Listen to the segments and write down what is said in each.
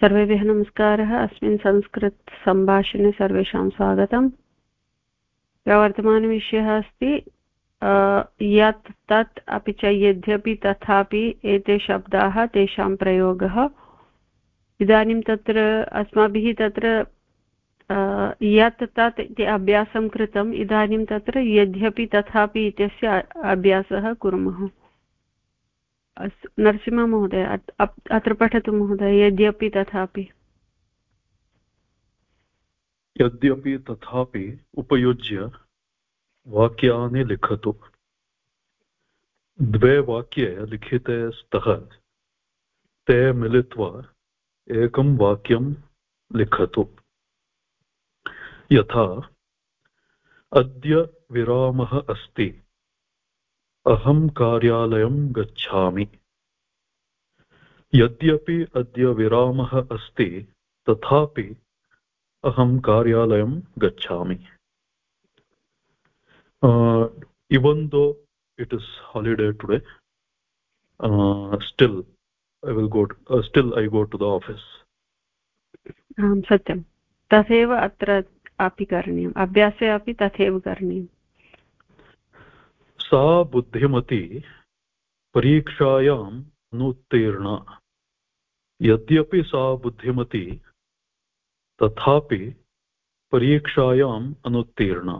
सर्वेभ्यः नमस्कारः। अस्मिन् संस्कृतसम्भाषणे सर्वेषां स्वागतम् वर्तमानविषयः अस्ति यत् तत् अपि च यद्यपि तथापि एते शब्दाः तेषां प्रयोगः। इदानीं तत्र, अस्माभिः तत्र यत् तत् इति अभ्यासं कृतम्। इदानीं तत्र यद्यपि तथापि इत्यस्य अभ्यासः कुर्मः। अस्तु नरसिंहमहोदय अत्र पठतु महोदय, यद्यपि तथापि। यद्यपि तथापि उपयुज्य वाक्यानि लिखतु। द्वे वाक्ये लिखिते स्तः, ते मिलित्वा एकं वाक्यं लिखतु। यथा, अद्य विरामः अस्ति। अहं कार्यालयं गच्छामि। यद्यपि अद्य विरामः अस्ति, तथापि अहं कार्यालयं गच्छामि। Even though it is holiday today still I will go still I go to the आम्, सत्यं। तथैव अत्र अपि करणीयम्। अभ्यासे अपि तथैव करणीयम्। सा बुद्धिमती परीक्षायाम् अनुत्तीर्णा यद्यपि सा बुद्धिमती, तथापि परीक्षायाम् अनुत्तीर्णा।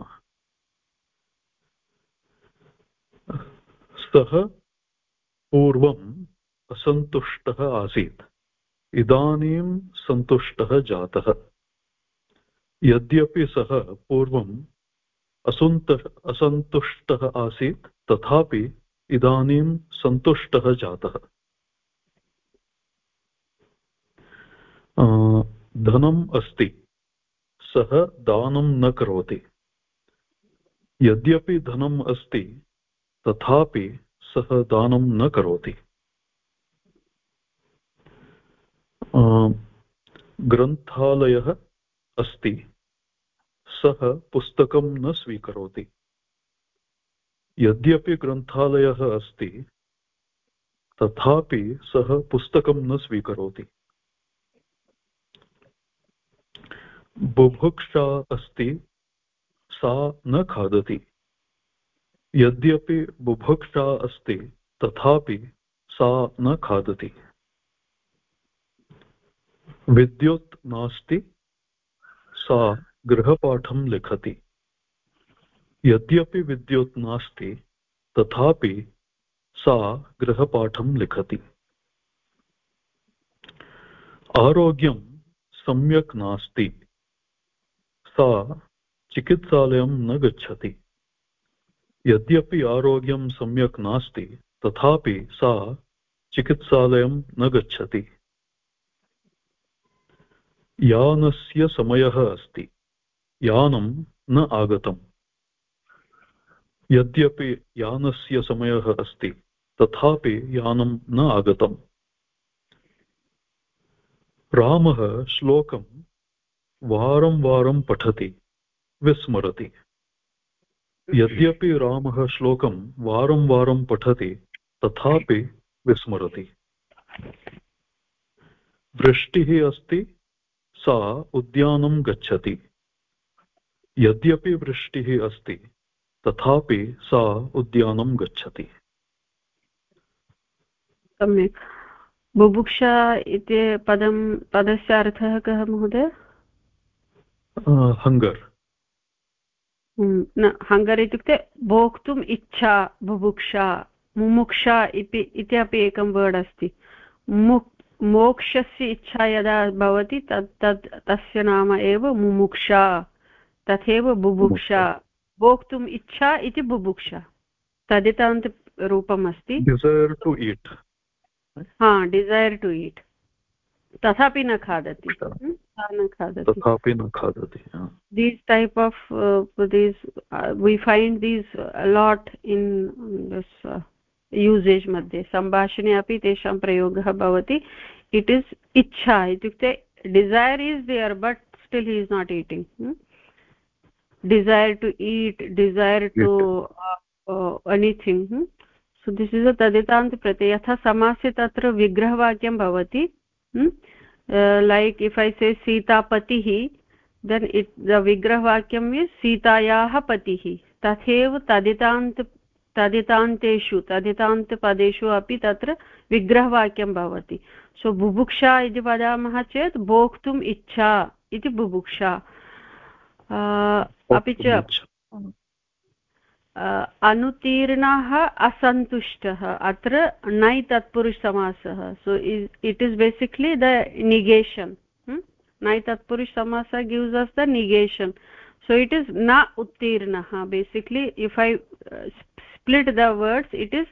सः पूर्वम् असन्तुष्टः आसीत्। इदानीं सन्तुष्टः जातः। यद्यपि सः पूर्वं असुन्त असन्तुष्टः आसीत्, तथापि इदानीं सन्तुष्टः जातः। धनम् अस्ति, सः दानं न करोति। यद्यपि धनम् अस्ति, तथापि सः दानं न करोति। ग्रन्थालयः अस्ति सः पुस्तकं न स्वीकरोति। यद्यपि ग्रन्थालयः अस्ति, तथापि सः पुस्तकं न स्वीकरोति। बुभुक्षा अस्ति, सा न खादति। यद्यपि बुभुक्षा अस्ति, तथापि सा न खादति। विद्युत् नास्ति, सा गृहपाठं लिखति। यद्यपि विद्युत् नास्ति, तथापि सा गृहपाठं लिखति। आरोग्यं सम्यक् नास्ति, सा चिकित्सालयं न गच्छति। यद्यपि आरोग्यं सम्यक् नास्ति, तथापि सा चिकित्सालयं न गच्छति। यानस्य समयः अस्ति। यानं न आगतम्। यद्यपि यानस्य समयः अस्ति, तथापि यानं न आगतम्। रामः श्लोकं वारं वारं पठति, विस्मरति। यद्यपि रामः श्लोकं वारं वारं पठति, तथापि विस्मरति। वृष्टिः अस्ति, सा उद्यानं गच्छति। यद्यपि वृष्टिः अस्ति तथापि सा उद्यानं गच्छति। सम्यक्। बुभुक्षा इति पदं पदस्य अर्थः कः महोदय? हङ्गर्। न हङ्गर् इत्युक्ते भोक्तुम् इच्छा बुभुक्षा मुमुक्षा इति अपि एकं वर्ड् अस्ति। मोक्षस्य इच्छा यदा भवति तत् तत् तस्य नाम एव मुमुक्षा। तथैव बुभुक्षा भोक्तुम् इच्छा इति बुभुक्षा। तदितान्तरूपम् अस्ति डिसैर् टु ईट् हा डिसैर् टु ईट् तथापि न खादति। तथापि न खादति these type of these we find this lot in this usage मध्ये। सम्भाषणे अपि तेषां प्रयोगः भवति। इट् इस् इच्छा इत्युक्ते desire is there but still he is not eating desire to eat desire to uh, uh, anything hmm? so this is a taditant pratyay yatha samasya tatra vigrah vakyam bhavati hmm? uh, like if i say sita patihi then it the vigrah vakyam is सीतायाः पतिः तथैव तदितान्त तदितान्तेषु तदितान्तपदेषु अपि तत्र विग्रहवाक्यं भवति सो बुभुक्षा इति वदामः चेत् भोक्तुम् इच्छा इति बुभुक्षा अपि च अनुतीर्णः असन्तुष्टः अत्र नै तत्पुरुषसमासः so it is basically the negation नै तत्पुरुषसमास gives us the negation so it is na uttirnah basically if i uh, split the words it is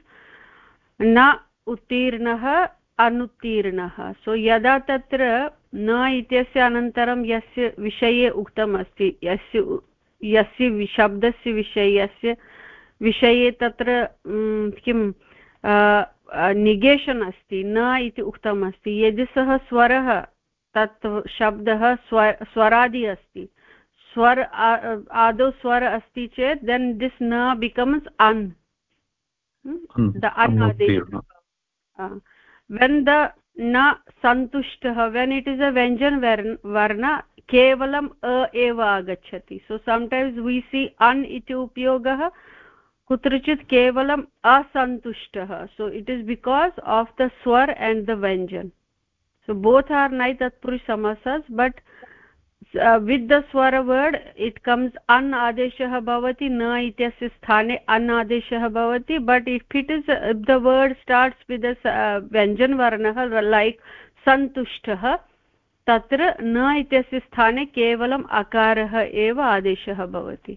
na uttirnah अनुत्तीर्णः। सो यदा तत्र न इत्यस्य अनन्तरं यस्य विषये उक्तम् अस्ति यस्य यस्य शब्दस्य विषये यस्य विषये तत्र किं निगेशन् अस्ति न इति उक्तम् अस्ति यदि सः स्वरः तत् शब्दः स्व स्वरादि अस्ति स्वर आदौ स्वर अस्ति चेत् देन् दिस् न बिकम्स् अन् द अन् वेन् द न सन्तुष्टः वेन् इट् इस् अ व्यञ्जन वर्ण केवलम् अ एव आगच्छति सो सम्टैम्स् वि सी अन् इति उपयोगः कुत्रचित् केवलम् असन्तुष्टः so it is because of the स्वर् and the व्यञ्जन् सो बोथ् आर् नै तत्पुरुषसमसस् but uh, it comes an adeshah bhavati na ityasya sthane an adeshah bhavati but if it is uh, the word starts with the uh, vyanjan varnah like santushtah तत्र न इत्यस्य स्थाने केवलम् अकारः एव आदेशः भवति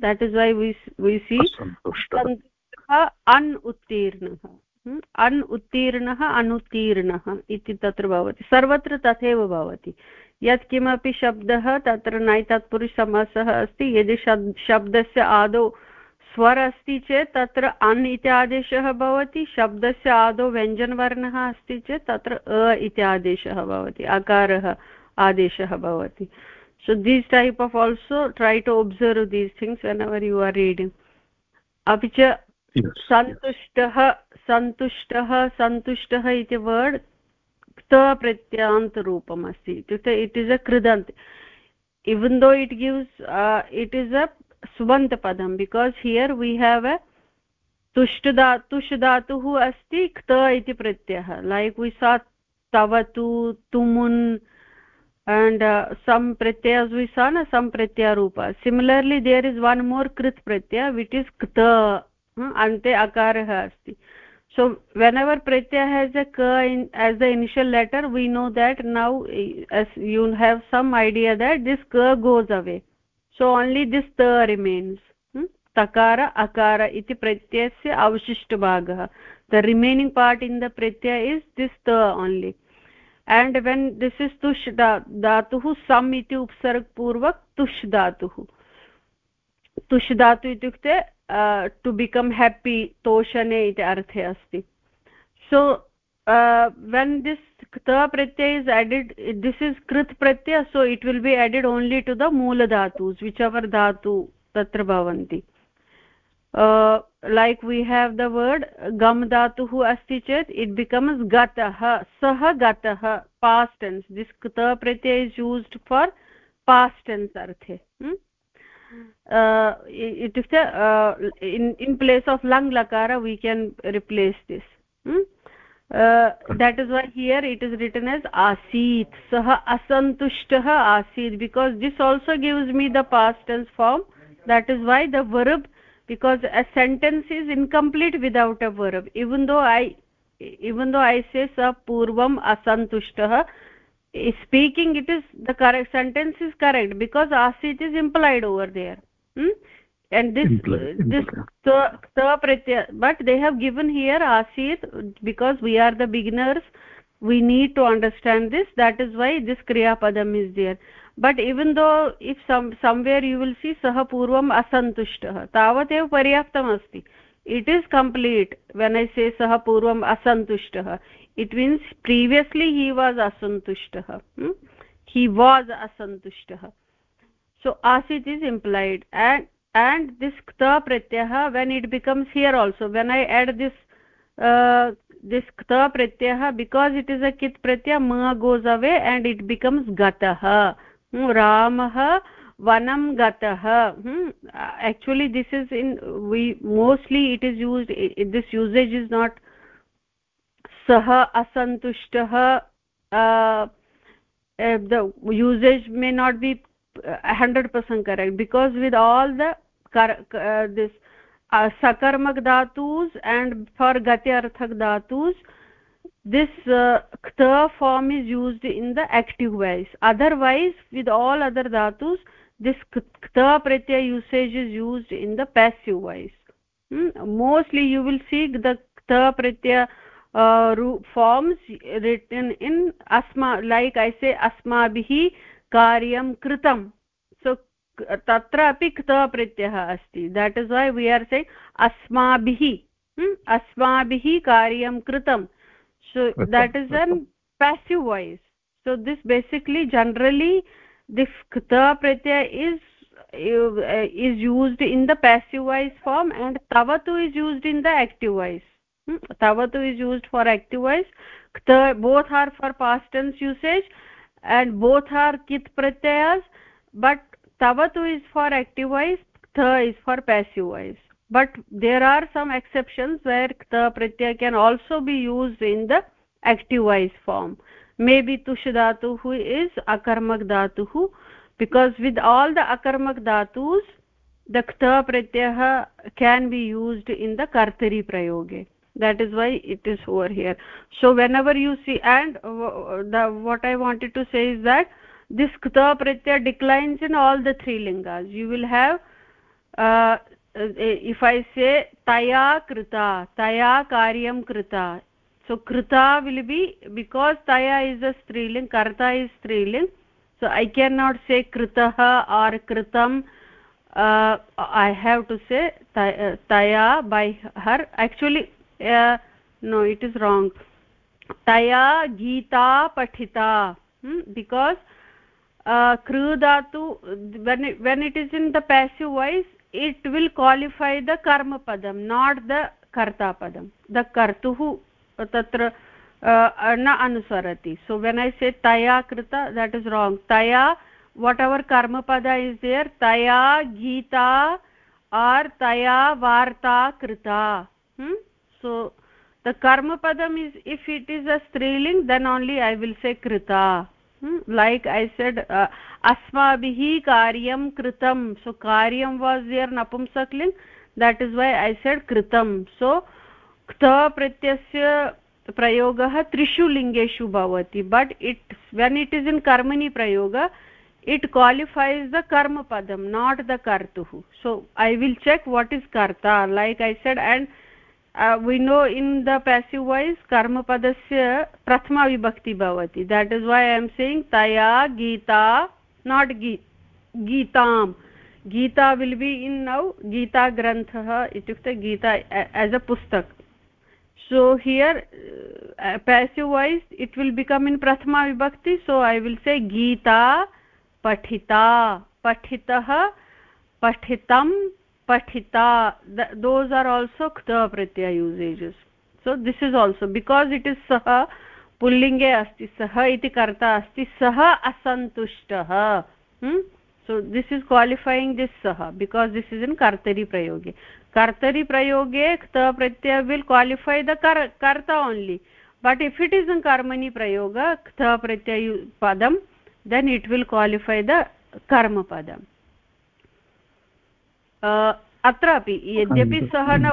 देट् इस् वै वि सी सन्तुष्टः अन् उत्तीर्णः अन् उत्तीर्णः अनुत्तीर्णः इति तत्र भवति सर्वत्र तथैव भवति यत्किमपि शब्दः तत्र नै तत्पुरुषसमासः अस्ति। यदि शब्दस्य आदौ स्वर अस्ति चेत् तत्र अन् इति आदेशः भवति शब्दस्य आदौ व्यञ्जनवर्णः अस्ति चेत् तत्र अ इति आदेशः भवति अकारः आदेशः भवति। So these type of also try to observe these things whenever you are reading. अपि च सन्तुष्टः सन्तुष्टः सन्तुष्टः इति वर्ड् प्रत्ययान्तरूपम् अस्ति इत्युक्ते it is a कृदन्त् even though it gives it is a स्वन्तपदं because here we have a तुष्टदा तुष्टधातुः अस्ति क्त इति प्रत्ययः लैक् वि सा तवतु तुमुन् एण्ड् सम् प्रत्ययस् वि सा न सम् प्रत्ययरूप similarly there is one more कृत् प्रत्यय विट् इस् क्त अन्ते अकारः अस्ति so whenever pratyaya has a ka in as the initial letter we know that now as you have some idea that this ka goes away so only this ta remains hmm? takara akara iti pratyasya avashisht bhagah the remaining part in the pratyaya is this ta only and when this is tush dhatuh sam iti upsarg purvak tush dhatuh tush dhatu ityukte to become happy तोषणे इति अर्थे अस्ति. So when this त प्रत्यय is added this is कृत् प्रत्यय so it will be added only to the मूलधातुस् which our धातु तत्र भवन्ति like we have the word गम् धातुः अस्ति चेत् इट् बिकम्स् गतः सः गतः पास्टेन्स् दिस् त प्रत्यय इस् यूस्ड् फार् पास्टेन्स् अर्थे इत्युक्ते इन् प्लेस् आफ् लङ् लकार we can replace this that is why here it is written as आसीत् सः असन्तुष्टः आसीत् because this also gives me the past tense form that is why the verb because a sentence is incomplete without a verb. Even though i, even though i say sa purvam asantushtah speaking it is the correct sentence is correct because asit is implied over there. Hmm? and this implied, this ta but they have given here asit because we are the beginners. We need to understand this. That is why this kriya padam is there. But even though if some somewhere you will see sah purvam asantushtah tavat ev paryaptam asti. It is complete when i say sah purvam asantushtah it means previously he was asantushtah hmm? he was asantushtah so asit is implied and and this kta pratyah when it becomes here also when i add this uh, this kta pratyah because it is a kit pratyah ma goes away and it becomes gatah hmm, ramah vanam gatah hmm. actually this is in we mostly it is used this usage is not uh, uh, the usage may not be 100% correct because with all the uh, this uh, sakarmak dhatus and for gati this uh, kta form is used in the active voice otherwise with all other dhatus this kta pratyay usage is used in the passive voice hmm? mostly you will see the kta pratyay uh, forms written in asma like i say asmabhi karyam kritam so तत्र अपि क्त प्रत्ययः अस्ति that is why we are say अस्माभिः अस्माभिः कार्यं कृतं so that is an passive voice so this basically generally this kta pratyaya is uh, is used in the passive voice form and tavatu is used in the active voice tavatu is used for active voice. Kta both are for past tense usage and both are kit pratyayas but tavatu is for active voice tha is for passive voice. But there are some exceptions where kta pratyaya can also be used in the active voice form. Maybe tush dhatu is akarmak dhatu because with all the akarmak dhatus the kta pratyaya can be used in the kartari prayoge that is why it is over here. So whenever you see and the what i wanted to say is that this kta pratyaya declines in all the three lingas. You will have uh, if i say taya krita taya karyam krita so krita will be because taya is a striling karta is striling so i cannot say kritah or kritam uh, i have to say taya by her. Actually uh, hmm? uh, kru dhatu when it, when it is in the passive voice it will qualify the karma padam not the karta padam the kartuh tatra uh, na anusarati so when i say taya krita that is wrong taya whatever karma pada is there taya gita or taya varta krita hmm? so the karma padam is if it is a striling then only i will say krita hmm? like i said uh, asmabhihi karyam kritam so karyam was there napumsakling that is why i said kritam so kta pratyasya प्रयोगः त्रिषु लिङ्गेषु भवति but it when it is in कर्मणि प्रयोग it qualifies the karma padam not the kartuh so i will check what is karta like i said and uh, we know in the passive voice कर्मपदस्य प्रथमा विभक्ति भवति that is why I am saying तया Gita not गी गीताम् Gita will be in now गीताग्रन्थः इत्युक्ते Gita as a पुस्तक so here passive voice it will become in प्रथमा विभक्ति सो ऐ विल् से गीता पठिता पठितः पठितं pathita those are also kta pratyaya usages. So this is also because it is sah pullinge asti sah iti karta asti sah asantushtah hmm? so this is qualifying this saha because this is in kartari prayoge. Kartari prayoge kta pratyaya will qualify the kar karta only. But if it is in karmani prayoga kta pratyaya padam then it will qualify the karma padam अत्रापि यद्यपि सः न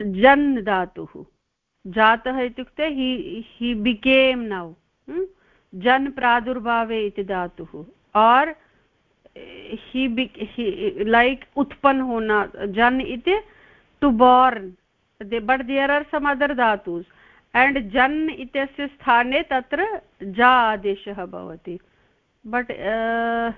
जन् धातुः जातः इत्युक्ते हि हि बिकेम् नौ जन् प्रादुर्भावे इति धातुः और् हि लैक् उत्पन्न होना जन् इति to born but there are some other धातुस् and जन् इत्यस्य स्थाने तत्र जा आदेशः भवति but uh,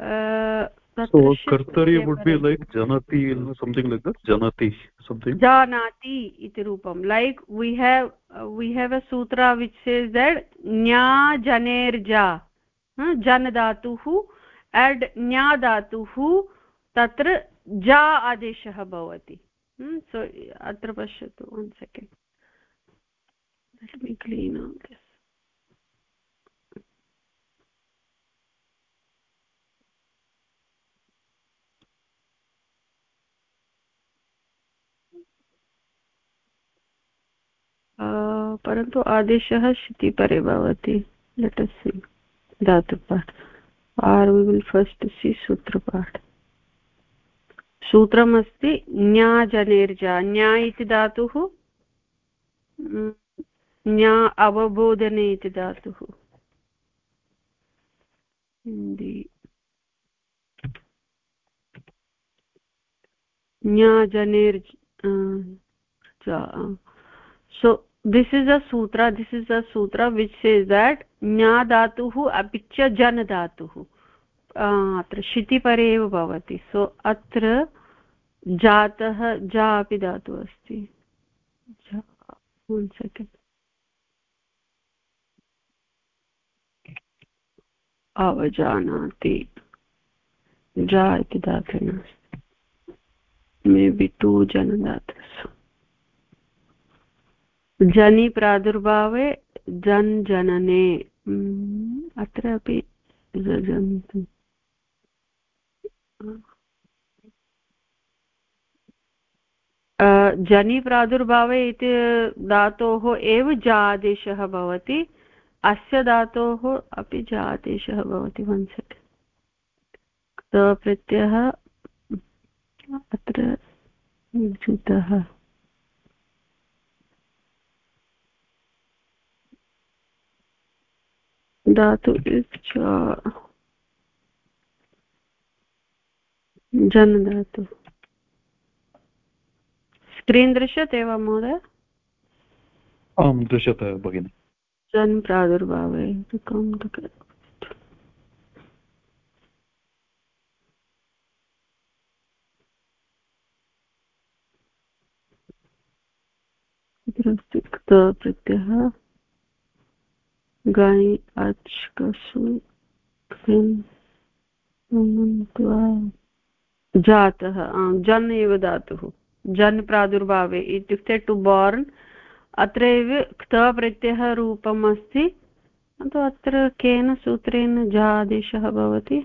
uh, so kartari would be like janati something like that janati something janati iti rupam like we have uh, we have a sutra which says that nya janerja uh, jan dhatuh and nya dhatuh tatra ja adeshah bhavati hmm? so atra pashyatu one second let me clean all this परन्तु आदेशः शितिपरे भवति। Let's see धातुपाठ। Are we will first see सूत्रपाठ। सूत्रमस्ति न्याजनेर्जा। न्या इति धातुः। न्या अवबोधने इति धातुः। न्याजनेर् so this is a sutra, this is a sutra which says that nya dhatuh च जन धातुः अत्र क्षितिपरे एव भवति सो अत्र जातः जा अपि धातुः अस्ति अवजानाति जा इति धातुः मे बि टु जनधातुः जनि प्रादुर्भावे जन् जनने। अत्र अपि जनि प्रादुर्भावे इति धातोः एव जादेशः भवति, अस्य धातोः अपि जादेशः भवति वन् सेकेण्ड् प्रत्ययः अत्र युतः धातु जन् धातु स्क्रीन् दृश्यते वा महोदय? आं दृश्यते भगिनि। जन् प्रादुर्भावे प्रत्ययः। अच्कसु जातः जन् एव धातुः। जन् प्रादुर्भावे इत्युक्ते टु बार्न् अत्रैव क्त प्रत्ययः रूपम् अस्ति अत्र केन सूत्रेण जादेशः भवति।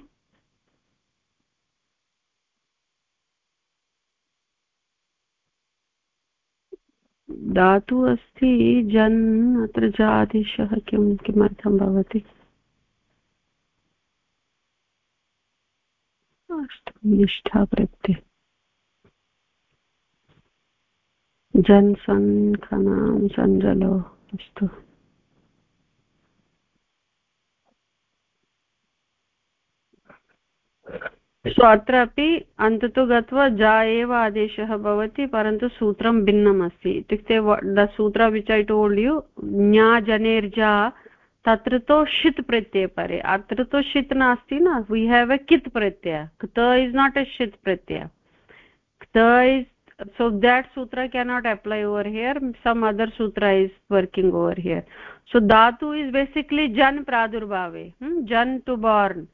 धातु अस्ति, जन्, अत्र जादिशः किं, किमर्थं भवति? अस्तु निष्ठा प्रत्यय। जन्, सन्, खनां, सञ्जलो, अस्तु। सो अत्रापि अन्ततो गत्वा जा एव आदेशः भवति, परन्तु सूत्रं भिन्नम् अस्ति इत्युक्ते द सूत्र विच् ऐ टोल्ड् यु ज्ञा जनेर्जा तत्र तु षित् प्रत्यय परे। अत्र तु षित् नास्ति न वी हेव् ए कित् प्रत्यय। क्त इस् नाट् ए षित् प्रत्यय। क्त is that sutra cannot apply over here, some other sutra is working over here so dhatu is basically jan pradurbhave hmm? jan to born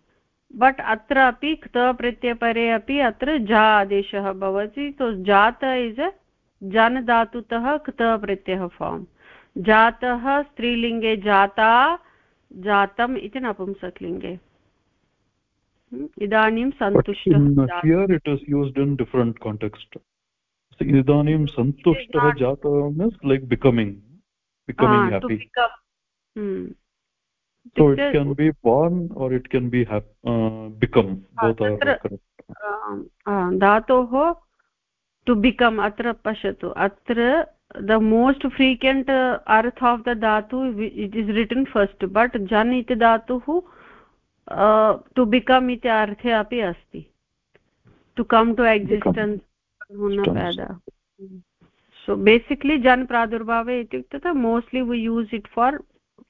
but अत्र अपि क्त प्रत्ययपरे अपि अत्र जा आदेशः भवति। तो जात इस् अ जन धातुतः क्त प्रत्ययः फार्म् जातः स्त्रीलिङ्गे जाता जातम् इति नपुंसकलिङ्गे। हम्म, इदानीं सन्तुष्टः इदानीं सन्तुष्टः जातः like becoming becoming happy so it can be born or it can be have, uh, become both are correct धातोः टु बिकम् अत्र पश्यतु अत्र the most frequent uh, arth of the dhatu it is written first but jan iti dhatuh uh, to become iti arthe api asti to come to existence so basically jan pradurvave ityukte mostly we use it for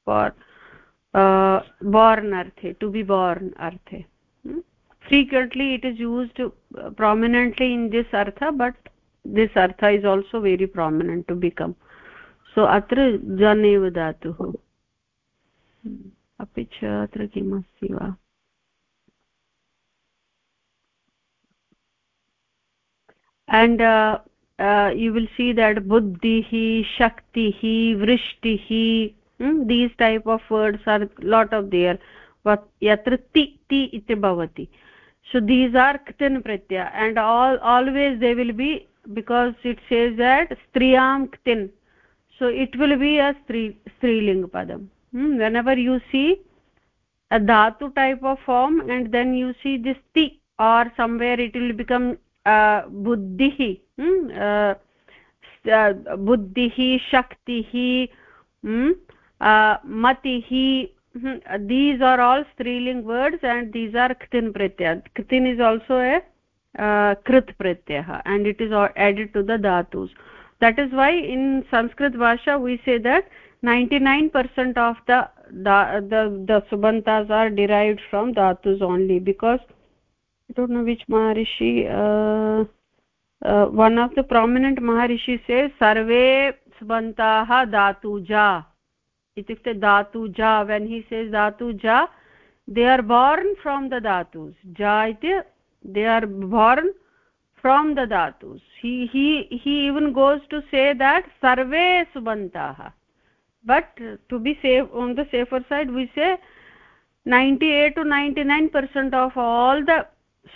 for uh, born arthe to be born arthe hmm? frequently it is used uh, prominently in this artha but this artha is also very prominent to become so atra jan eva dhatuः अपि च अत्र किमस्ति वा and uh, uh, you will see that buddhihi shaktihi vrishtihi these type of words are lot of there यत्र ति ति इति भवति सो दीस् आर् क्तिन् प्रत्यय and all always they will be because it says at स्त्रियाँ क्तिन् सो it will बि अ स्त्री स्त्रीलिङ्गपदं when ever you see a धातु type of form and then you see this ति are somewhere it will become बुद्धिः बुद्धिः शक्तिः matihi these are all striling words and these are ktin pratyaya. Ktin is also a uh, krit pratyaya and it is added to the dhatus. That is why in sanskrit bhasha we say that 99% of the the subantas are derived from dhatus only because i don't know which maharishi uh, uh, one of the prominent maharishi says sarve subantaha dhatuja itukte dhatuja when he says dhatuja they are born from the dhatus ja iti they are born from the dhatus he he he even goes to say that sarve subantah but to be safe on the safer side we say 98 to 99 percent of all the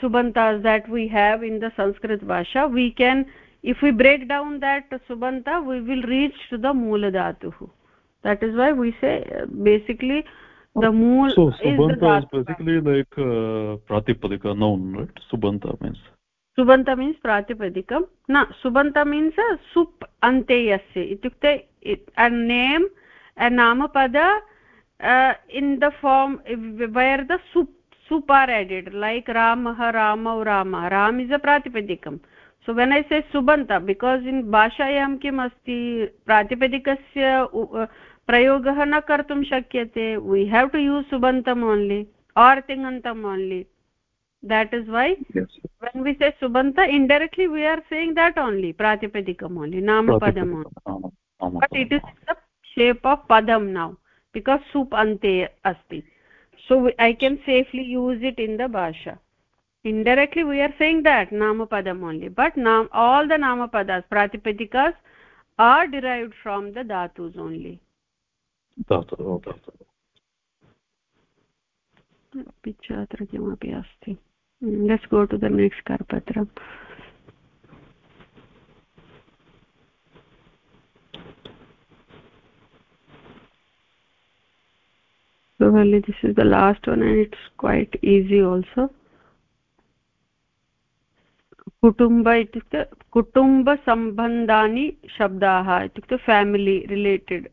subantas that we have in the sanskrit bhasha we can if we break down that subanta we will reach to the moola dhatuh that is why we say basically the mool so subanta is, is basically like uh, pratipadika noun right? Subanta means. Subanta means pratipadikam na subanta means uh, sup ante yasya itukte a name a namapada uh, in the form where the sup sup are added. Like ramah ramau rama. Ram is a pratipadikam so when i say subanta because in bhashayam kim asti pratipadikasya प्रयोगः न कर्तुं शक्यते. We have to use सुबन्तम् only or तिङन्तम् only that is why when we say सुबन्त indirectly we are saying that only प्रातिपदिकम् only नाम पदम् but it is the shape of पदं now because सुप् अन्ते अस्ति so I can safely use it in the भाषा indirectly we are saying that namapadam only but now all the namapadas pratipadikas are derived from the dhatus only. अपि च अत्र किमपि अस्ति let's go to the next करपत्रम् so this is the last one, and it's quite easy also. कुटुम्ब इत्युक्ते कुटुम्बसम्बन्धानि शब्दाः इत्युक्ते family related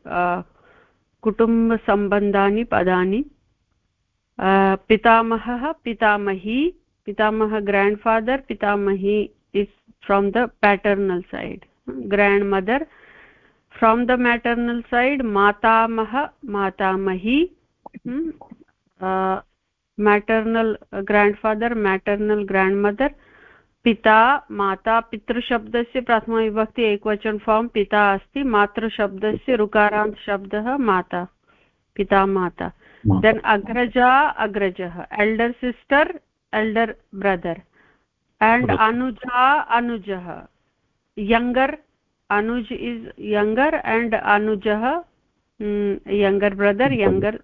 कुटुम्बसम्बन्धानि पदानि। पितामहः, पितामही, पितामह ग्राण्ड्फादर् पितामही is from the paternal side grandmother from the maternal side मातामह मातामही maternal grandfather maternal grandmother पिता माता पितृशब्दस्य प्रथमविभक्ति एकवचन फार्म् पिता अस्ति मातृशब्दस्य ऋकारान्त शब्दः माता पिता माता। देन् अग्रजा अग्रजः elder sister elder brother and Anuja अनुजः। यङ्गर् अनुज इस् यङ्गर् एण्ड् अनुजः यङ्गर् ब्रदर् यङ्गर्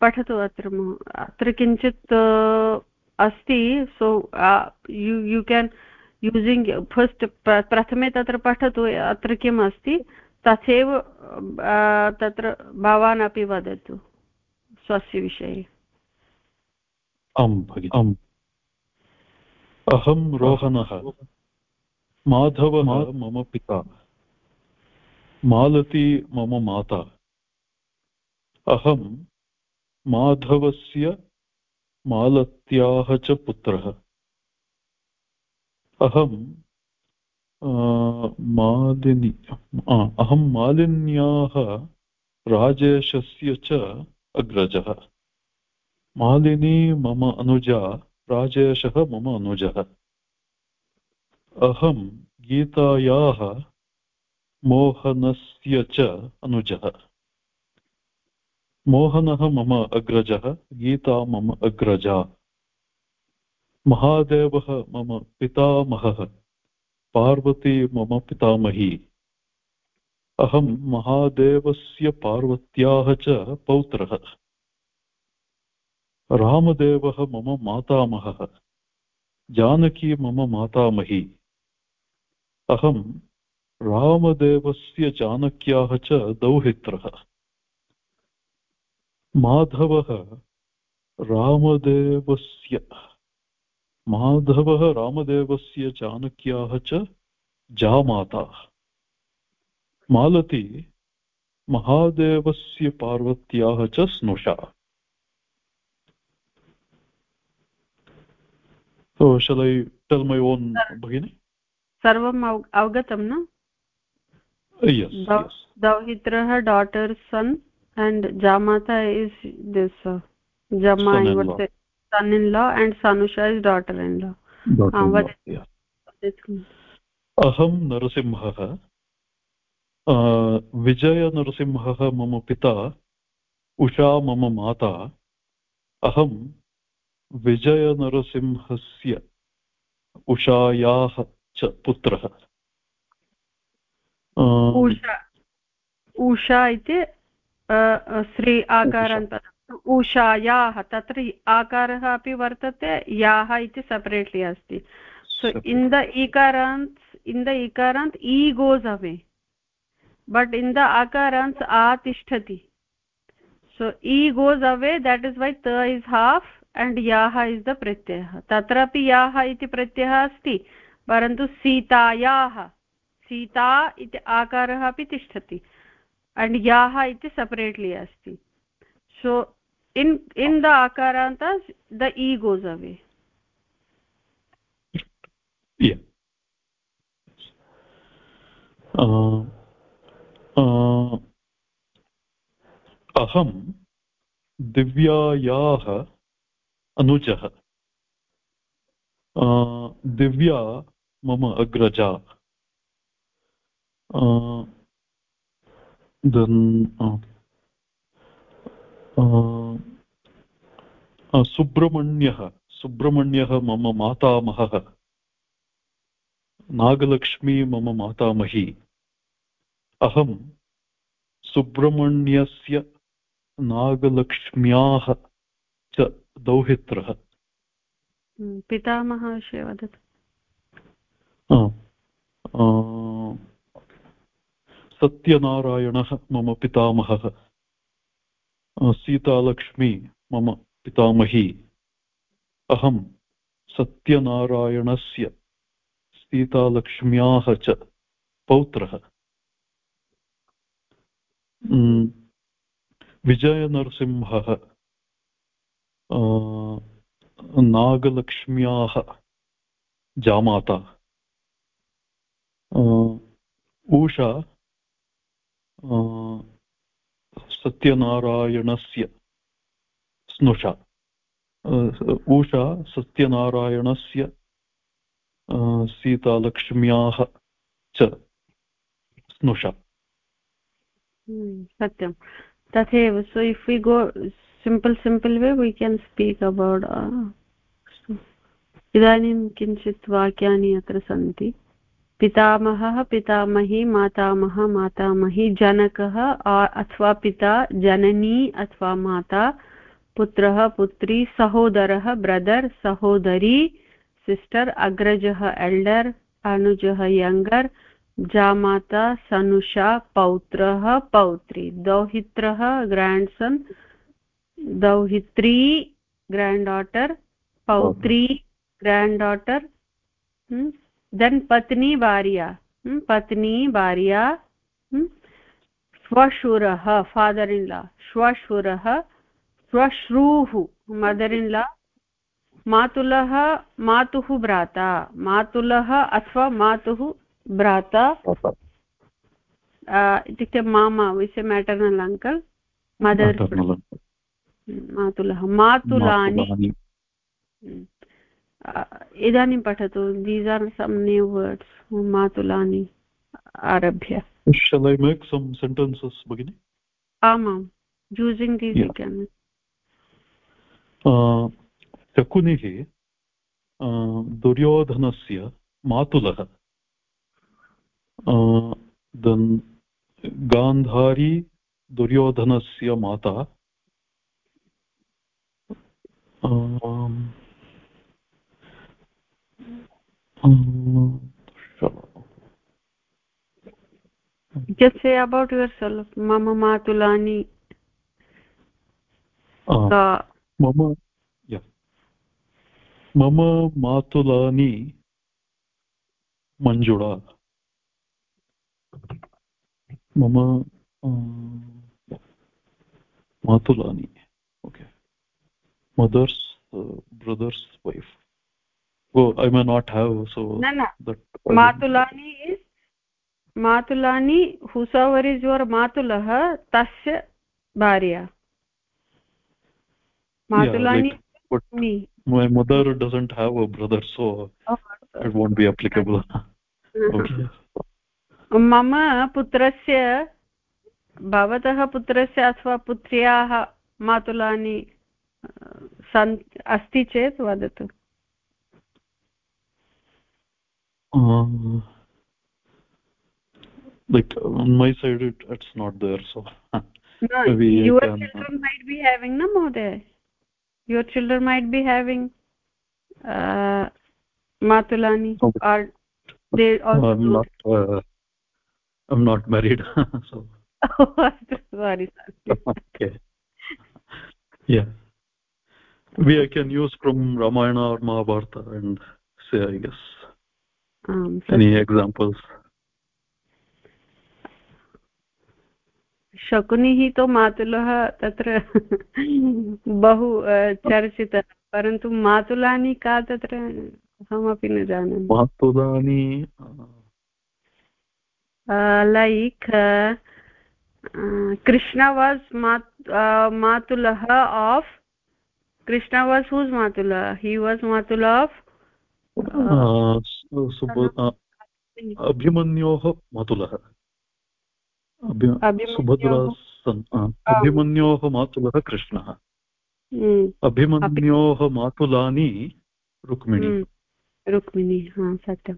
पठतु अत्र अत्र किञ्चित् अस्ति सो यु यु केन् यूसिङ्ग् फस्ट् प्रथमे तत्र पठतु, अत्र किम् अस्ति, तथैव तत्र भवान् अपि वदतु, स्वस्य विषये। अहं रोहणः माधवः मम पिता। मालती मम माता। अहं माधवस्य मालत्याः च पुत्रः। अहं मालिनी अहं मालिन्याः राजेशस्य च अग्रजः। मालिनी मम अनुजा, राजेशः मम अनुजः। अहं गीतायाः मोहनस्य च अनुजः। मोहनः मम अग्रजः, गीता मम अग्रजा। महादेवः मम पितामहः, पार्वती मम पितामही। अहं महादेवस्य पार्वत्याः च पौत्रः। रामदेवः मम मातामहः, जानकी मम मातामही। अहं रामदेवस्य जानक्याः च दौहित्रः। माधवः रामदेवस्य माधवः रामदेवस्य जानक्याः च जामाता मालती महादेवस्य पार्वत्याः च स्नुषा So shall I tell my own Bhagini? सर्वम् अवगतं न yes. Dauhitrah daughter son and Jamata is this uh, Jama son-in-law son-in-law and Sanusha is daughter-in-law daughter-in-law uh, yeah. अहं नरसिंहः विजयनरसिंहः मम पिता उषा मम माता अहं विजयनरसिंहस्य उषायाः च पुत्रः उषा इति श्री आकारान्त उषायाः तत्र आकारः अपि वर्तते याः इति सेपरेट्लि अस्ति। सो इन् द इकारान्त् इन् द इकारान्त् ई goes away but in the आकारान्त् आ तिष्ठति so E goes away that is why त इस् हाफ् एण्ड् याः इस् द प्रत्ययः तत्रापि याः इति प्रत्ययः अस्ति परन्तु सीतायाः सीता इति आकारः अपि तिष्ठति अण्ड् याः इति सपरेट्लि अस्ति सो इन् इन् द आकारान्त द ई गोस् अवे अहं दिव्यायाः अनुजः दिव्या मम अग्रजा सुब्रह्मण्यः सुब्रह्मण्यः मम मातामहः नागलक्ष्मी मम मातामही अहं सुब्रह्मण्यस्य नागलक्ष्म्याः च दौहित्रः पितामहः विषये वदतु सत्यनारायणः मम पितामहः। सीतालक्ष्मी मम पितामही। अहं सत्यनारायणस्य सीतालक्ष्म्याः च पौत्रः। विजयनरसिंहः नागलक्ष्म्याः जामाता। ऊषा सत्यनारायणस्य स्नुषा उषा सत्यनारायणस्य सीतालक्ष्म्याः च स्नुषा सत्यं तथैव so if we go simple simple way we can speak about इदानीं किञ्चित् वाक्यानि अत्र सन्ति पितामहः पितामही, मातामह, मातामही, जनकः अथवा पिता, जननी, अथवा माता, पुत्रः, पुत्री, सहोदरः, ब्रदर्, सहोदरी, सिस्टर्, अग्रजः, एल्डर्, अनुजः, यङ्गर्, जामाता, सनुषा, पौत्रः, पौत्री, दौहित्रः, ग्राण्ड्सन्, दौहित्री ग्राण्ड् डाटर् पौत्री ग्राण्ड् डाटर् देन् पत्नी भार्या पत्नी भार्या श्वशुरः फादर् इन् ला श्वशुरः श्वश्रूः मदर् इन् ला मातुलः मातुः भ्राता मातुलः अथवा मातुः भ्राता इत्युक्ते मामा विस् मेटर्नल् अङ्कल् मदर् मातुलः मातुलानि इदानीं पठतु। These are some new words मातुलानि आरभ्य। Shall i make some sentences bagini आमां using these yeah. again. शकुनिः दुर्योधनस्य मातुलः Gandhari दुर्योधनस्य माता just say about yourself mama matulani uh, mama yeah mama matulani manjula mama uh, matulani okay mother's uh, brother's wife oh i may not have so no no that matulani is matulani whosoever is your matulah tasya bharya matulani yeah, like, but me my mother doesn't have a brother so oh, it won't be applicable okay मम पुत्रस्य भवतः पुत्रस्य अथवा पुत्र्याः मातुलानि सन् अस्ति चेत् वदतु Like on my side it, it's not there so no, your can, children might be having no mohoday your children might be having uh, matulani okay. or they also i'm not uh, i'm not married so. Oh, sorry sorry. Okay. Yeah. We can use from ramayana or mahabharata and say i guess um, any examples? शकुनिः तु मातुलः तत्र बहु चर्चितः परन्तु मातुलानि का तत्र अहमपि न जानामि। मातुलानि लैक् कृष्ण वास् मातुलः आफ् कृष्ण वास् हूस् मातुला? हि वास् मातुला आफ् अभिमन्योः मातुलः। सुभद्रा अभिमन्योः मातुलः कृष्णः। अभिमन्योः मातुलानि रुक्मिणी। रुक्मिणी सत्यम्।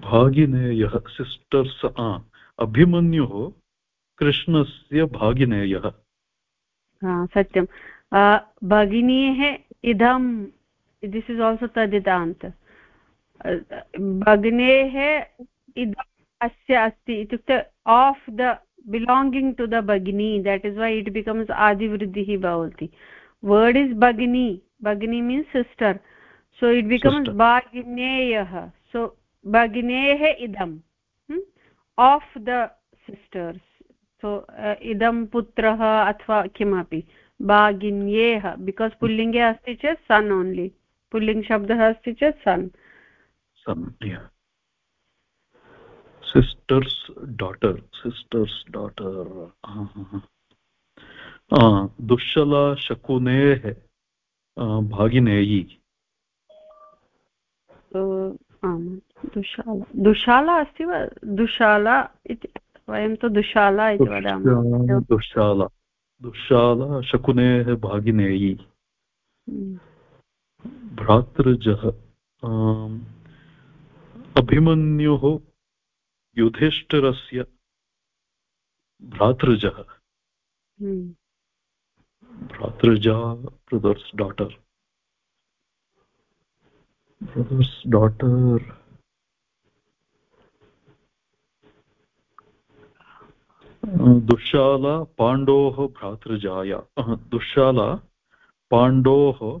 भागिनेयः सिस्टर्स् अभिमन्युः कृष्णस्य भागिनेयः। सत्यं भगिनीः इदं दिस् इस् आल्सो तदिदान्त भगिनेः इदम् अस्य अस्ति इत्युक्ते of the belonging to the भगिनी that is why it becomes आदिवृद्धिः भवति वर्ड् इस् भगिनी भगिनी means sister so it becomes भागिनेयः so भगिनेः इदम् आफ् द सिस्टर्स् सो इदं पुत्रः अथवा किमपि भागिन्येः बिकास् पुल्लिङ्गे अस्ति चेत् सन् ओन्लि पुल्लिङ्ग् शब्दः अस्ति चेत् सन् sister's daughter sister's daughter. Dushala शकुनेः भागिनेयी दुशाला दुशाला अस्ति वा दुशाला इति वयं तु दुशाला इति वदामः दुःशाला दुःशाला शकुनेः भागिनेयी भ्रातृजः अभिमन्युः युधिष्ठिरस्य भ्रातृजः। भ्रातृजा brother's daughter. Brother's daughter. Dushala पाण्डोः भ्रातृजाय। दुःशाला पाण्डोः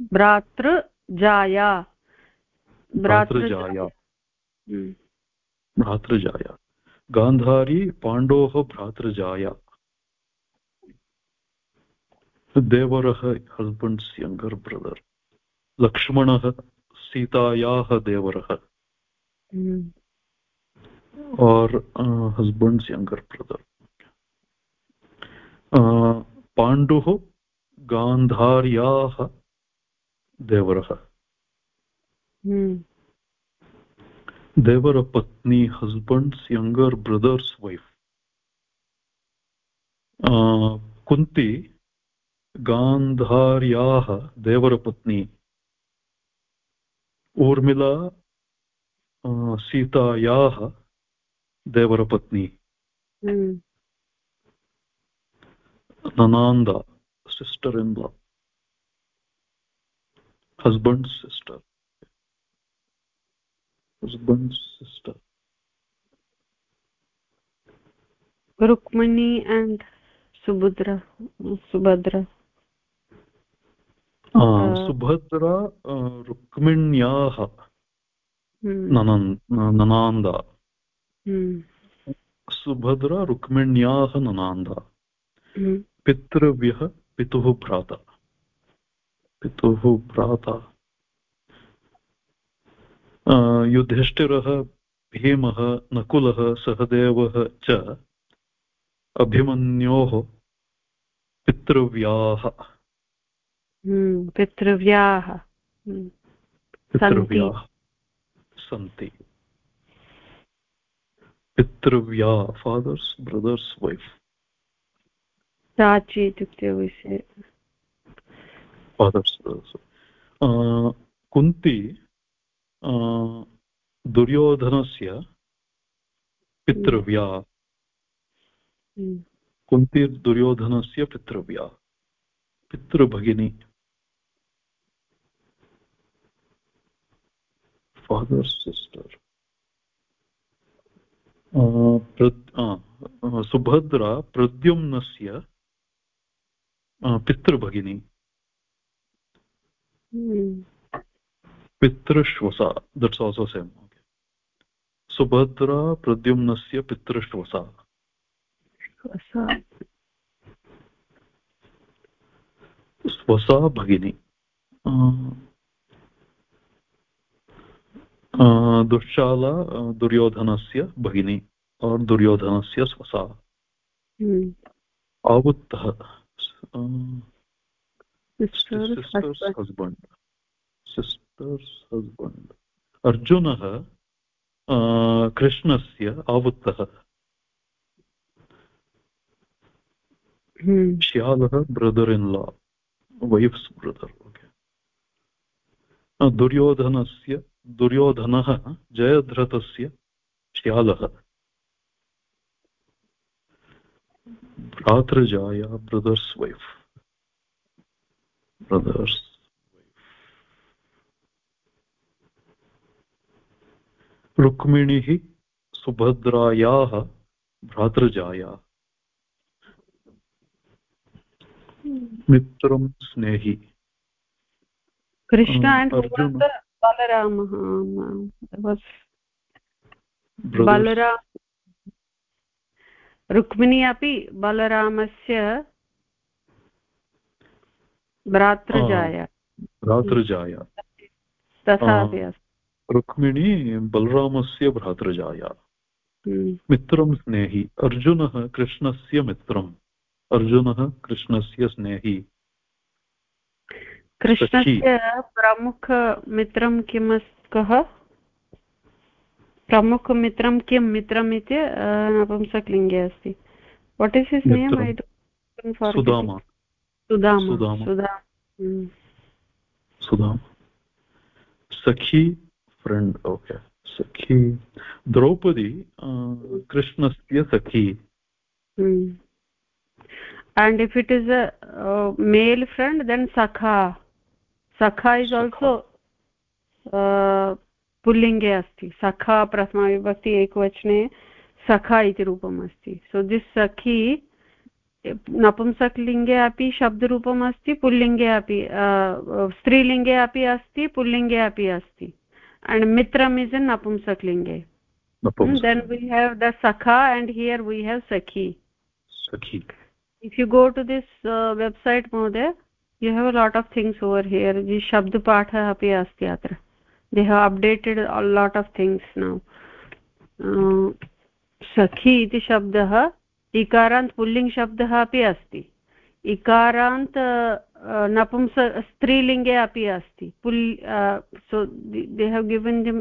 भ्रातृजाया भ्रातृजाया भ्रातृजाया गान्धारी पाण्डोः भ्रातृजाया देवरः हस्बण्ड्स् यङ्गर् ब्रदर् लक्ष्मणः सीतायाः देवरः। और हस्बण्ड्स् यङ्गर् ब्रदर् पाण्डुः गान्धार्याः देवरः। देवरपत्नी husband's younger brother's wife Kunti गान्धार्याः देवरपत्नी ऊर्मिला सीतायाः देवरपत्नी ननान्दा sister in law husband's sister husband's sister rukmani and subhadra subhadra uh, subhadra uh, rukminyah hmm. Subhadra रुक्मिण्याः ननान्दा Subhadra रुक्मिण्याः ननान्दा पितृव्यः पितुः भ्राता पितुः भ्राता। युधिष्ठिरः भीमः नकुलः सहदेवः च अभिमन्योः पितृव्याः हम्म, पितृव्याः हम्म, पितृव्याः सन्ति। पितृव्या फादर्स् ब्रदर्स् वैफ्। चाचि इत्युक्ते विषये कुन्ती दुर्योधनस्य पितृव्या। हम्म। कुन्ती दुर्योधनस्य पितृव्या। पितृभगिनी। फादर् सिस्टर् सुभद्रा प्रद्युम्नस्य पितृभगिनी। पितृश्वसा दट्स् आल्सो सेम् सुभद्रा प्रद्युम्नस्य पितृश्वसा। स्वसा भगिनी। दुश्शाला दुर्योधनस्य भगिनी और दुर्योधनस्य स्वसा। आवुत्तः um, sister's, husband. sister's husband. अर्जुनः कृष्णस्य आवुत्तः श्यालः brother in law wife's brother okay दुर्योधनस्य दुर्योधनः जयद्रथस्य श्यालः भ्रातृजाया ब्रदर्स् वैफ् ब्रदर्स् रुक्मिणिः सुभद्रायाः भ्रातृजाया। मित्रं स्नेहि। कृष्ण बलरामः बलराम रुक्मिणी अपि बलरामस्य भ्रातृजाया। भ्रातृजाया। तथापि रुक्मिणी बलरामस्य भ्रातृजाया। हम्म। मित्रं स्नेहि अर्जुनः कृष्णस्य मित्रम्। अर्जुनः कृष्णस्य स्नेहि। कृष्णस्य प्रमुखमित्रं किम् कः? प्रमुखमित्रं किं? मित्रम् इति नपुंसकलिङ्गे अस्ति। What is his name I Sudama. सखी फ्रेण्ड् ओके सखी। द्रौपदी कृष्णस्य सखी। and if it is a uh, male friend then sakha sakha is also uh, पुल्लिङ्गे अस्ति। सखा प्रथमाविभक्ति एकवचने सखा इति रूपम् अस्ति। सो दिस् सखी नपुंसकलिङ्गे अपि शब्दरूपम् अस्ति पुल्लिङ्गे अपि स्त्रीलिङ्गे अपि अस्ति पुल्लिङ्गे अपि अस्ति। अण्ड् मित्रम् इस् इन् नपुंसकलिङ्गे। देन् वी हेव् द सखा एण्ड् हियर् वी हेव् सखी if you go to this website महोदय you have a lot of things over here जि शब्दपाठः अपि अस्ति अत्र they have updated lot of things now सखी इति शब्दः इकारान्त् पुल्लिङ्ग् शब्दः अपि अस्ति। इकारान्त् नपुंस स्त्रीलिङ्गे अपि अस्ति। Pull so they have given them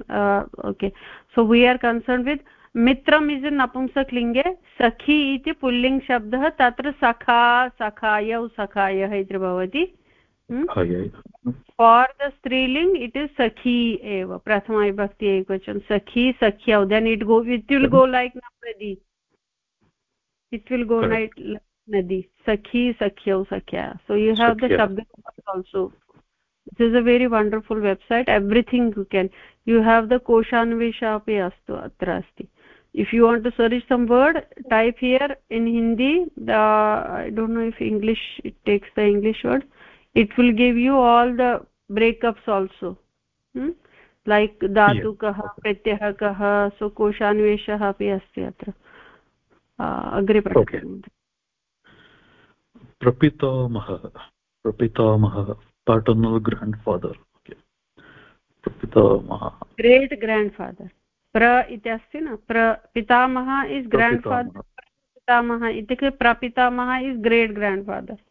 okay so we are concerned with मित्रम् इस् इन् नपुंसकलिङ्गे सखी इति पुल्लिङ्ग् शब्दः तत्र सखा सखायौ सखायः इति भवति। फार् द स्त्रीलिङ्ग् इट् इस् सखी एव। प्रथमविभक्ति एकवचनं सखी सख्यौ then it go it will go like नदी it will go like nadi. Sakhi sakhyau sakhya so you have the shabd also. This is a very wonderful website. Everything you can. You have the koshanvesha api astu atra asti if you want to search some word type here in hindi the i don't know if english it takes the english word. It will give you all the breakups also. Hmm? like dhatu kah pratyah kah so koshanveshah api asti atra अग्रे प्रपितामहः प्रपितामहः paternal grandfather प्रपितामहः great grandfather प्र इति अस्ति न? प्र पितामहः इस् ग्राण्ड् फादर् पितामहः इत्युक्ते प्रपितामहः is great grandfather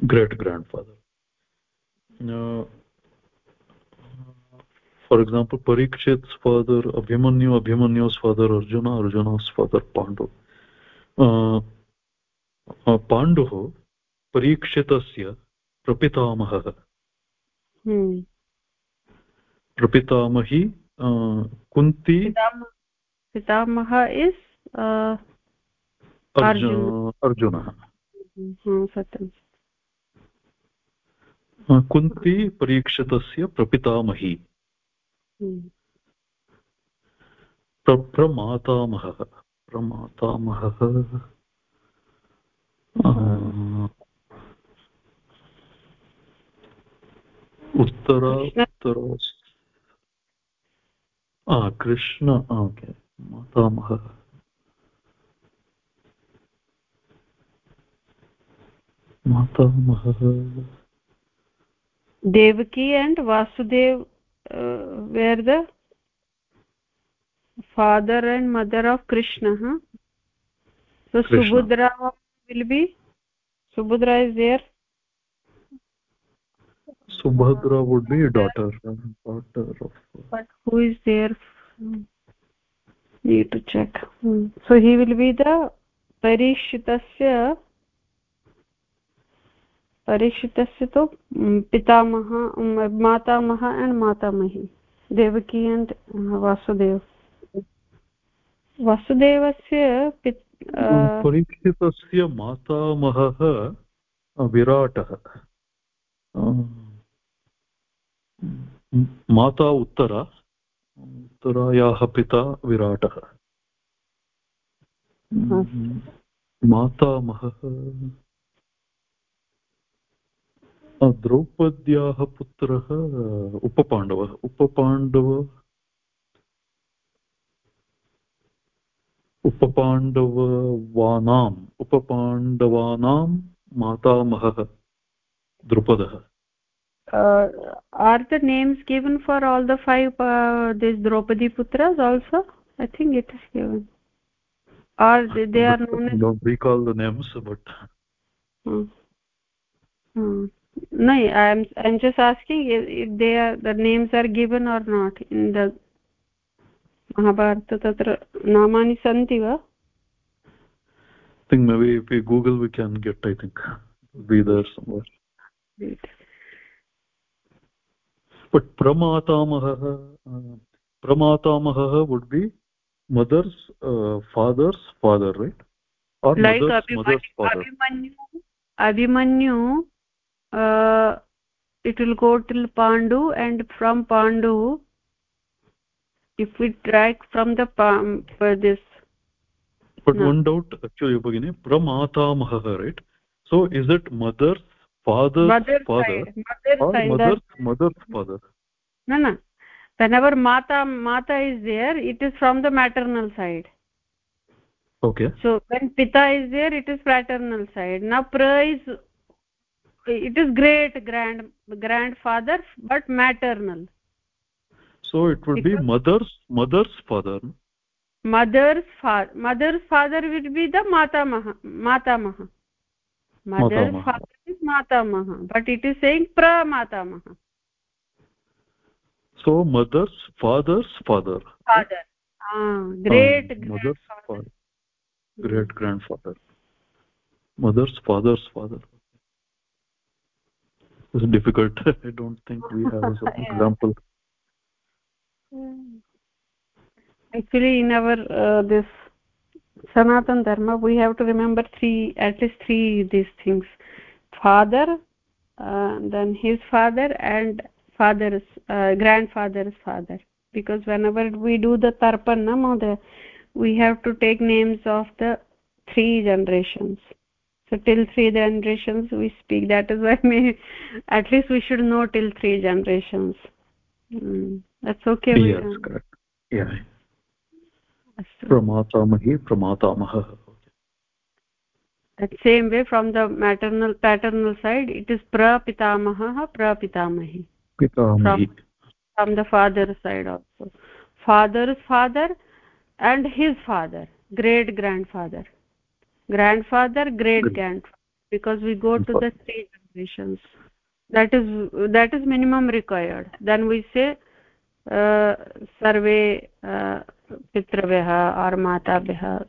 great grandfather for example parikshit's father abhimanyu abhimanyu's father arjuna arjuna's father pandu uh, पाण्डुः परीक्षितस्य प्रपितामहः प्रपितामही कुन्ती पितामह इस् अर्जुनः सत्यं कुन्ती परीक्षितस्य प्रपितामही प्रमातामहः प्रमातामहः। उत्तर उत्तर। कृष्ण ओके। मातामहः। मातामहः। Devaki and Vasudeva where the father and mother of krishna huh? so krishna. subhadra will be subhadra is there subhadra would be daughter daughter of but who is there need to check hmm. so he will be the parishitasya परीक्षितस्य तु पितामह मातामह and मातामही। Devaki and Vasudeva. वासुदेवस्य परीक्षितस्य मातामहः विराटः। माता उत्तरा उत्तरायाः पिता विराटः। मातामहः द्रौपद्याः पुत्रः उपपाण्डवः उपपाण्डव उपपाण्डवानाम् उपपाण्डवानां मातामहः द्रुपदः uh, are the names given for all the five uh, this draupadi putras also i think it is given or they, they are known as I don't recall the names but hmm. Hmm. No i'm i'm just asking if, if they are the names are given or not in the mahabharata tatra namani santi va i think maybe if we google we can get i think be there somewhere. Right. but pramatamahah uh, pramatamahah would be mother's uh, father's father right? Or like mother's, mother's father. Abhimanyu abhimanyu Uh, it will go till pandu and from pandu if we track from the for this but no. one doubt actually begini pramatamah right? So is it mother's father's mother's father side. mother's or side, mother's mother's father? No no. Whenever mata mata is there it is from the maternal side. Okay. So when pita is there it is paternal side. Now pra is it is great grand grandfather but maternal. So it would because be mother's mother's father mother's father mother's father will be the matamah matamah mother's father is matamah but it is saying pra matamah so mother's father's father father. Ah great um, mother's father. Great grandfather. Mother's father's father it's difficult. I don't think we have an yeah. example. Actually in our uh, this sanatan dharma we have to remember three at least three these things. Father uh, then his father and father's uh, grandfather's father. Because whenever we do the tarpana mother we have to take names of the three generations so till three generations we speak. That is why may at least we should know till three generations. Mm, that's okay yes we, correct. Yeah. Pramatamhi pramatamah that same way from the maternal paternal side it is prapitamahah prapitamahi. Pitamahi from, from the father side also. Father's father and his father great grandfather grandfather great grandfather because we go to the three generations. That is that is minimum required. Then we say uh, sarve uh, pitravah or matabah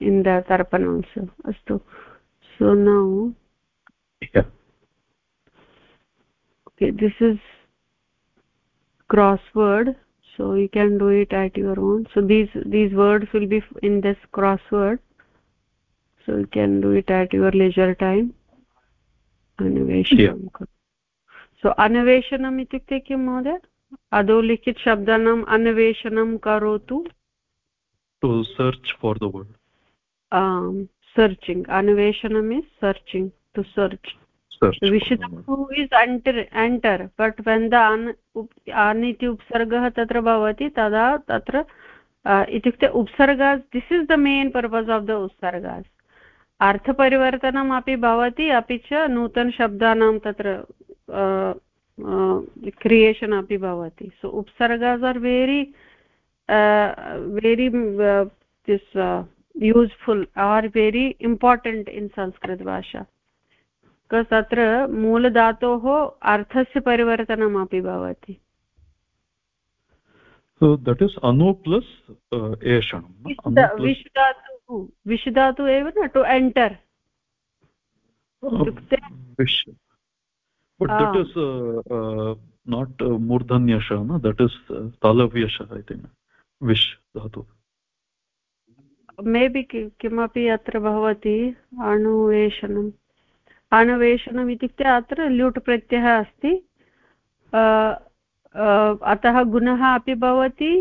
in the tarpan also. Astu. So now yeah. okay this is crossword. So you can do it at your own. So these these words will be in this crossword. So you can do it at your leisure time. अन्वेषणं सो अन्वेषणम् इत्युक्ते किं महोदय अधो लिखित शब्दानाम् अन्वेषणं करोतु to search for the word um, searching. Anveshanam is searching to search. विषिदु is enter enter but when the अन् इति उपसर्गः तत्र भवति तदा तत्र इत्युक्ते उपसर्गास् this is the main purpose of the उपसर्गास् अर्थपरिवर्तनम् अपि भवति अपि च नूतनशब्दानां तत्र क्रियेशन् अपि भवति। So उपसर्गास् are very very this or very important in sanskrit bhasha because तत्र मूलधातोः अर्थस्य परिवर्तनमपि भवति। So that is anu plus uh, eshanam विषधातु विषधातु एव न टु एण्टर् इत्युक्ते no that is uh, talavyasha i think. vish dhatu may be किमपि अत्र भवति अणुवेशनम्. अणुवेशनम् इत्युक्ते अत्र ल्यूट् प्रत्ययः अस्ति. अतः गुणः अपि भवति.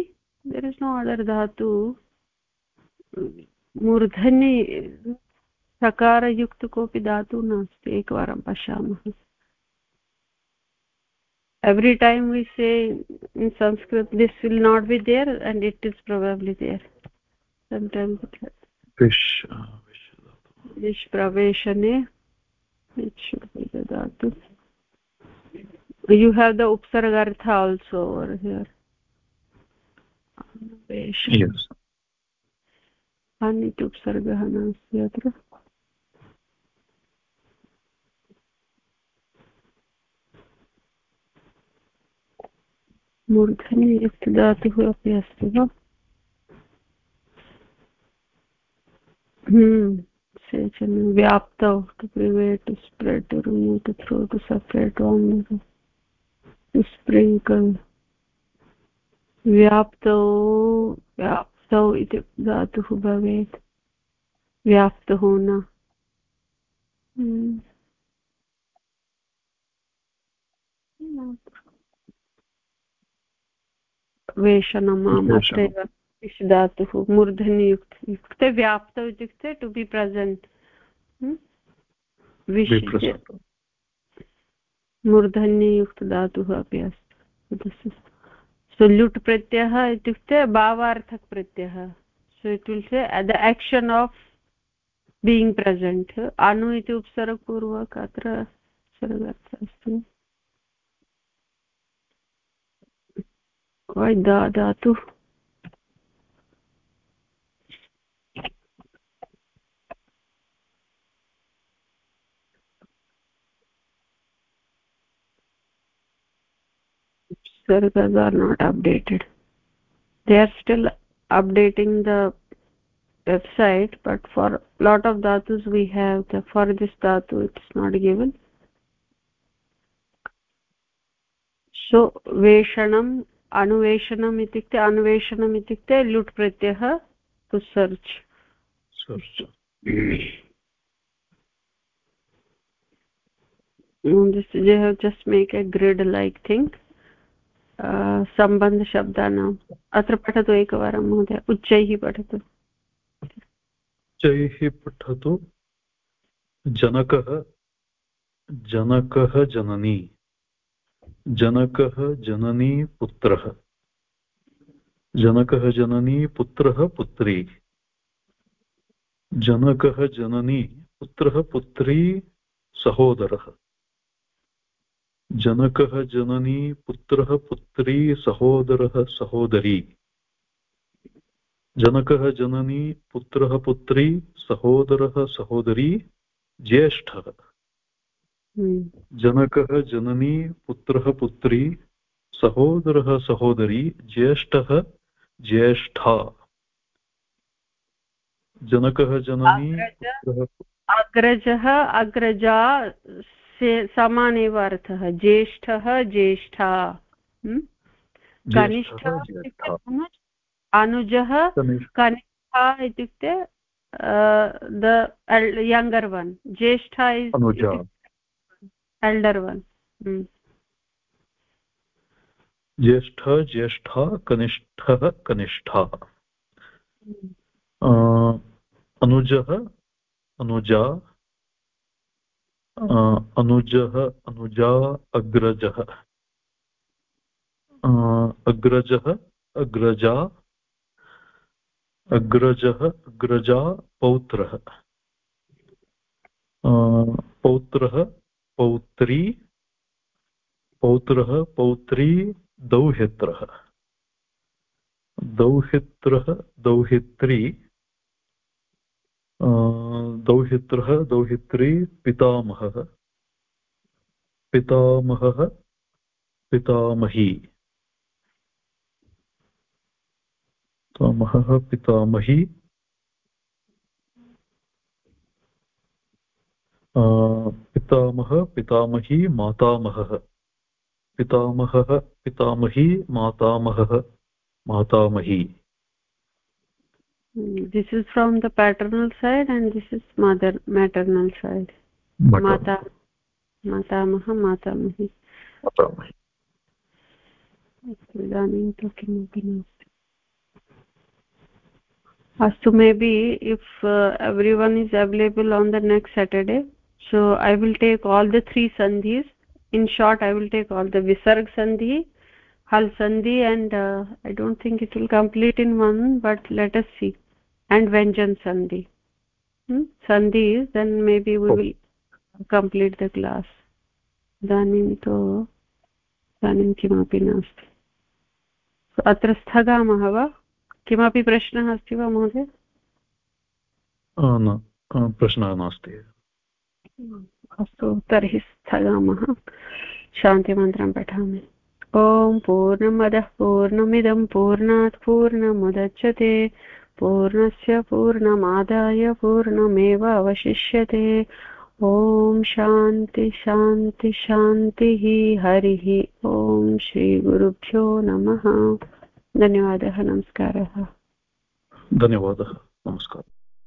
देर् इस् नो अदर् धातु. मूर्धन्य सकारयुक्त कोऽपि धातु नास्ति एकवारं पश्यामः। Every time we say in Sanskrit this will not be there and it is probably there निष्प्रवेशने ददातु यू हेव् द उप्सर्गर्थ आल्सो ओवर् हियर् अन्यत् उपसर्गः नास्ति अत्र मूर्धनि यत् धातुः अपि अस्ति वा सेचन व्याप्तौ to pervade to spread to remove to throw to separate वा टु स्प्रिङ्कल् व्याप्तौ व्याप् व्याप्तौ इति धातुः भवेत्। व्याप्त होना। हम्म। वेषनमाम् अत्रैव धातुः मूर्धन्ययुक्त इत्युक्ते व्याप्त इत्युक्ते टु बि प्रसेण्ट् मूर्धन्ययुक्तधातुः अपि अस्ति। सो ल्युट् प्रत्ययः इत्युक्ते भावार्थक so it will say the action of being present अनु इति उपसर्गपूर्वक् अत्र अस्ति दातु sargas are not updated they are still updating the website but for lot of dhatus we have the for this dhatu it's not given so veshanam अनुवेशनम् इत्युक्ते अन्वेषणम् इत्युक्ते लुट् प्रत्ययः to search search just they have just make a grid like thing सम्बन्धशब्दानाम् अत्र पठतु एकवारं महोदय। उच्चैः पठतु। उच्चैः पठतु। जनकः जनकः जननी। जनकः जननी पुत्रः। जनकः जननी पुत्रः पुत्री। जनकः जननी पुत्रः पुत्री सहोदरः। जनकः जननी पुत्रः पुत्री सहोदरः सहोदरी। जनकः जननी पुत्रः पुत्री सहोदरः सहोदरी ज्येष्ठः। जनकः जननी पुत्रः पुत्री सहोदरः सहोदरी ज्येष्ठः ज्येष्ठा। जनकः जननी अग्रजः अग्रजा समान एव अर्थः ज्येष्ठः ज्येष्ठा। कनिष्ठः अनुजः कनिष्ठा। इत्युक्ते द यङ्गर् वन् ज्येष्ठा इस् एल्डर् वन् ज्येष्ठ ज्येष्ठा कनिष्ठः कनिष्ठा। अनुजः अनुजा। अनुजः अनुजा अग्रजः अग्रजः अग्रजा अग्रजः अग्रजा पौत्रः पौत्रः पौत्री पौत्रः पौत्री दौहित्रः दौहित्रः दौहित्री दौहित्रः दौहित्री पितामहः। पितामहः पितामही। पितामहः पितामही। पितामह पितामही मातामहः। पितामहः पितामही मातामहः मातामही। This is from the paternal side and this is mother maternal side mata मातामह मातामही इदानीं तु किमपि नास्ति अस्तु maybe if uh, everyone is available on the next saturday so i will take all the three sandhis in short i will take all the visarg sandhi hal sandhi and uh, i don't think it will complete in one but let us see and vyanjan sandhi. Hmm? sandhi is then maybe we will complete the class. इदानीं तु इदानीं किमपि नास्ति अत्र स्थगामः वा किमपि प्रश्नः अस्ति वा महोदय प्रश्नः नास्ति अस्तु तर्हि स्थगामः। शान्तिमन्त्रं पठामि। ॐ पूर्णमदः पूर्णमिदं पूर्णात् पूर्णमुदच्यते पूर्णस्य पूर्णमादाय पूर्णमेव अवशिष्यते ॐ शान्ति शान्ति शान्तिः हरिः। ॐ श्रीगुरुभ्यो नमः। धन्यवादः, नमस्कारः। धन्यवादः, नमस्कारः।